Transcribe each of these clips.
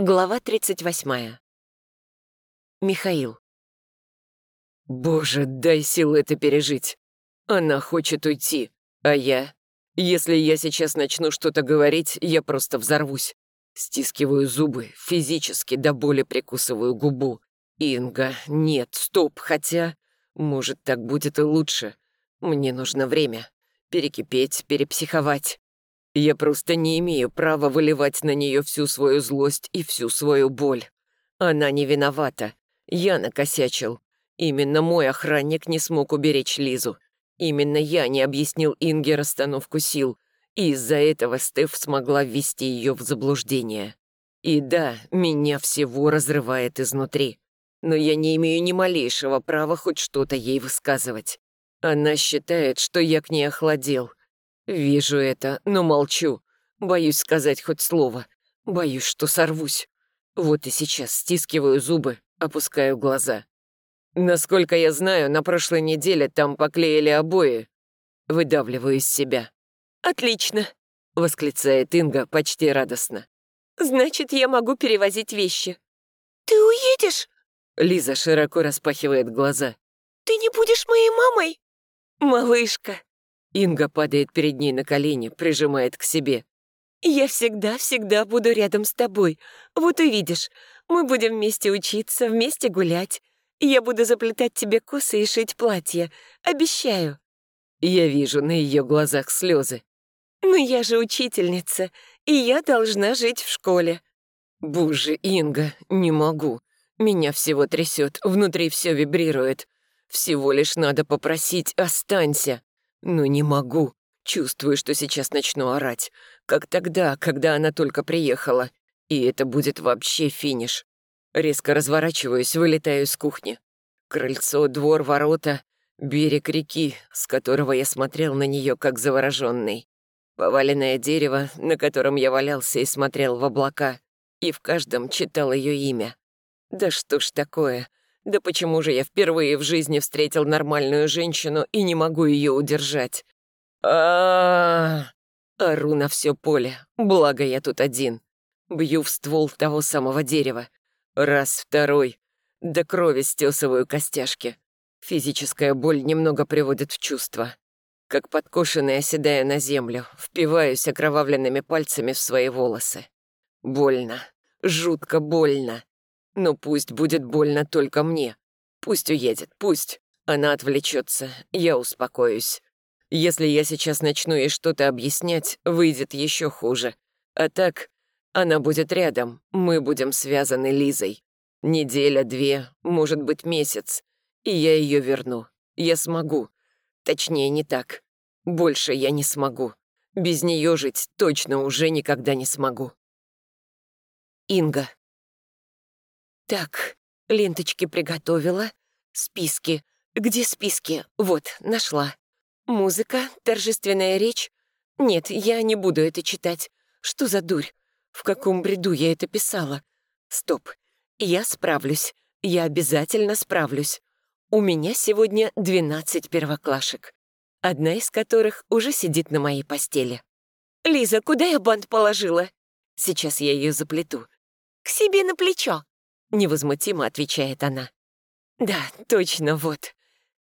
Глава 38. Михаил. «Боже, дай сил это пережить. Она хочет уйти, а я... Если я сейчас начну что-то говорить, я просто взорвусь. Стискиваю зубы, физически до боли прикусываю губу. Инга, нет, стоп, хотя... Может, так будет и лучше. Мне нужно время. Перекипеть, перепсиховать. Я просто не имею права выливать на нее всю свою злость и всю свою боль. Она не виновата. Я накосячил. Именно мой охранник не смог уберечь Лизу. Именно я не объяснил Инге расстановку сил, и из-за этого Стеф смогла ввести ее в заблуждение. И да, меня всего разрывает изнутри. Но я не имею ни малейшего права хоть что-то ей высказывать. Она считает, что я к ней охладел, Вижу это, но молчу. Боюсь сказать хоть слово. Боюсь, что сорвусь. Вот и сейчас стискиваю зубы, опускаю глаза. Насколько я знаю, на прошлой неделе там поклеили обои. Выдавливаю из себя. «Отлично!» — восклицает Инга почти радостно. «Значит, я могу перевозить вещи». «Ты уедешь?» Лиза широко распахивает глаза. «Ты не будешь моей мамой?» «Малышка!» Инга падает перед ней на колени, прижимает к себе. «Я всегда-всегда буду рядом с тобой. Вот увидишь. Мы будем вместе учиться, вместе гулять. Я буду заплетать тебе косы и шить платья. Обещаю». Я вижу на ее глазах слезы. «Но я же учительница, и я должна жить в школе». «Боже, Инга, не могу. Меня всего трясет, внутри все вибрирует. Всего лишь надо попросить «останься». Но не могу. Чувствую, что сейчас начну орать. Как тогда, когда она только приехала. И это будет вообще финиш. Резко разворачиваюсь, вылетаю из кухни. Крыльцо, двор, ворота, берег реки, с которого я смотрел на нее как завороженный. Поваленное дерево, на котором я валялся и смотрел в облака, и в каждом читал ее имя. Да что ж такое? Да почему же я впервые в жизни встретил нормальную женщину и не могу ее удержать? а Ору на все поле, благо я тут один. Бью в ствол того самого дерева. Раз, второй. До крови стесываю костяшки. Физическая боль немного приводит в чувство. Как подкошенный оседая на землю, впиваюсь окровавленными пальцами в свои волосы. Больно. Жутко больно. Но пусть будет больно только мне. Пусть уедет, пусть. Она отвлечется, я успокоюсь. Если я сейчас начну ей что-то объяснять, выйдет еще хуже. А так, она будет рядом, мы будем связаны Лизой. Неделя, две, может быть, месяц. И я ее верну. Я смогу. Точнее, не так. Больше я не смогу. Без нее жить точно уже никогда не смогу. Инга. Так, ленточки приготовила. Списки. Где списки? Вот, нашла. Музыка, торжественная речь. Нет, я не буду это читать. Что за дурь? В каком бреду я это писала? Стоп. Я справлюсь. Я обязательно справлюсь. У меня сегодня 12 первоклашек, одна из которых уже сидит на моей постели. «Лиза, куда я бант положила?» Сейчас я ее заплету. «К себе на плечо», — невозмутимо отвечает она. «Да, точно, вот.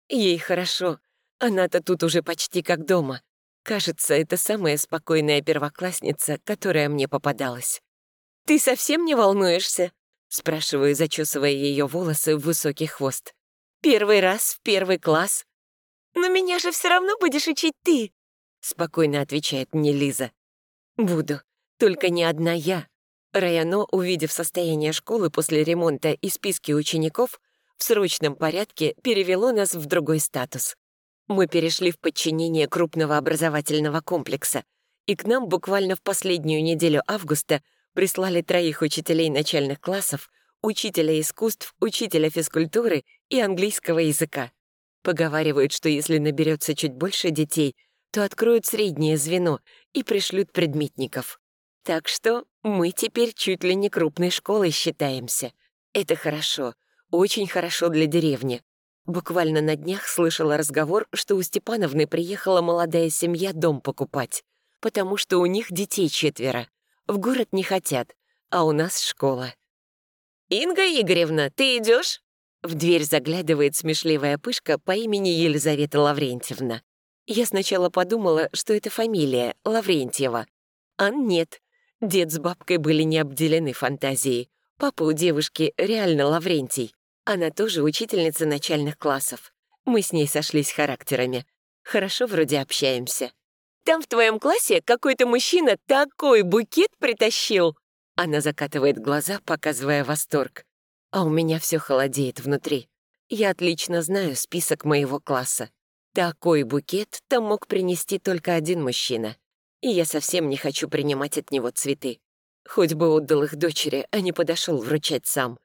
Ей хорошо. Она-то тут уже почти как дома. Кажется, это самая спокойная первоклассница, которая мне попадалась. «Ты совсем не волнуешься?» — спрашиваю, зачесывая ее волосы в высокий хвост. «Первый раз в первый класс». «Но меня же все равно будешь учить ты», — спокойно отвечает мне Лиза. «Буду. Только не одна я. Раяно, увидев состояние школы после ремонта и списки учеников, в срочном порядке перевело нас в другой статус. Мы перешли в подчинение крупного образовательного комплекса, и к нам буквально в последнюю неделю августа прислали троих учителей начальных классов, учителя искусств, учителя физкультуры и английского языка. Поговаривают, что если наберется чуть больше детей, то откроют среднее звено и пришлют предметников. Так что мы теперь чуть ли не крупной школой считаемся. Это хорошо, очень хорошо для деревни. Буквально на днях слышала разговор, что у Степановны приехала молодая семья дом покупать, потому что у них детей четверо. В город не хотят, а у нас школа. «Инга Игоревна, ты идешь? В дверь заглядывает смешливая пышка по имени Елизавета Лаврентьевна. Я сначала подумала, что это фамилия Лаврентьева. А нет, дед с бабкой были не обделены фантазией. Папа у девушки реально Лаврентий. Она тоже учительница начальных классов. Мы с ней сошлись характерами. Хорошо вроде общаемся. «Там в твоем классе какой-то мужчина такой букет притащил!» Она закатывает глаза, показывая восторг. А у меня все холодеет внутри. Я отлично знаю список моего класса. Такой букет там мог принести только один мужчина. И я совсем не хочу принимать от него цветы. Хоть бы отдал их дочери, а не подошел вручать сам.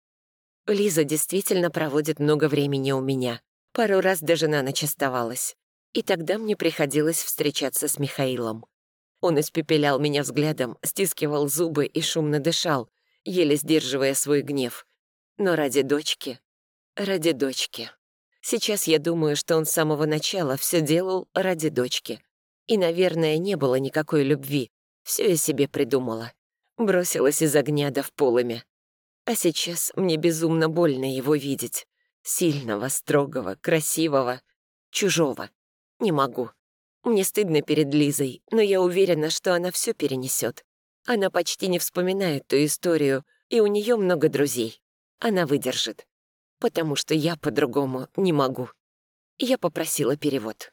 Лиза действительно проводит много времени у меня. Пару раз даже на ночь оставалась. И тогда мне приходилось встречаться с Михаилом. Он испепелял меня взглядом, стискивал зубы и шумно дышал, еле сдерживая свой гнев. Но ради дочки... Ради дочки. Сейчас я думаю, что он с самого начала все делал ради дочки. И, наверное, не было никакой любви. Все я себе придумала. Бросилась из огня до в полымя. А сейчас мне безумно больно его видеть. Сильного, строгого, красивого, чужого. Не могу. Мне стыдно перед Лизой, но я уверена, что она все перенесет. Она почти не вспоминает ту историю, и у нее много друзей. Она выдержит. Потому что я по-другому не могу. Я попросила перевод.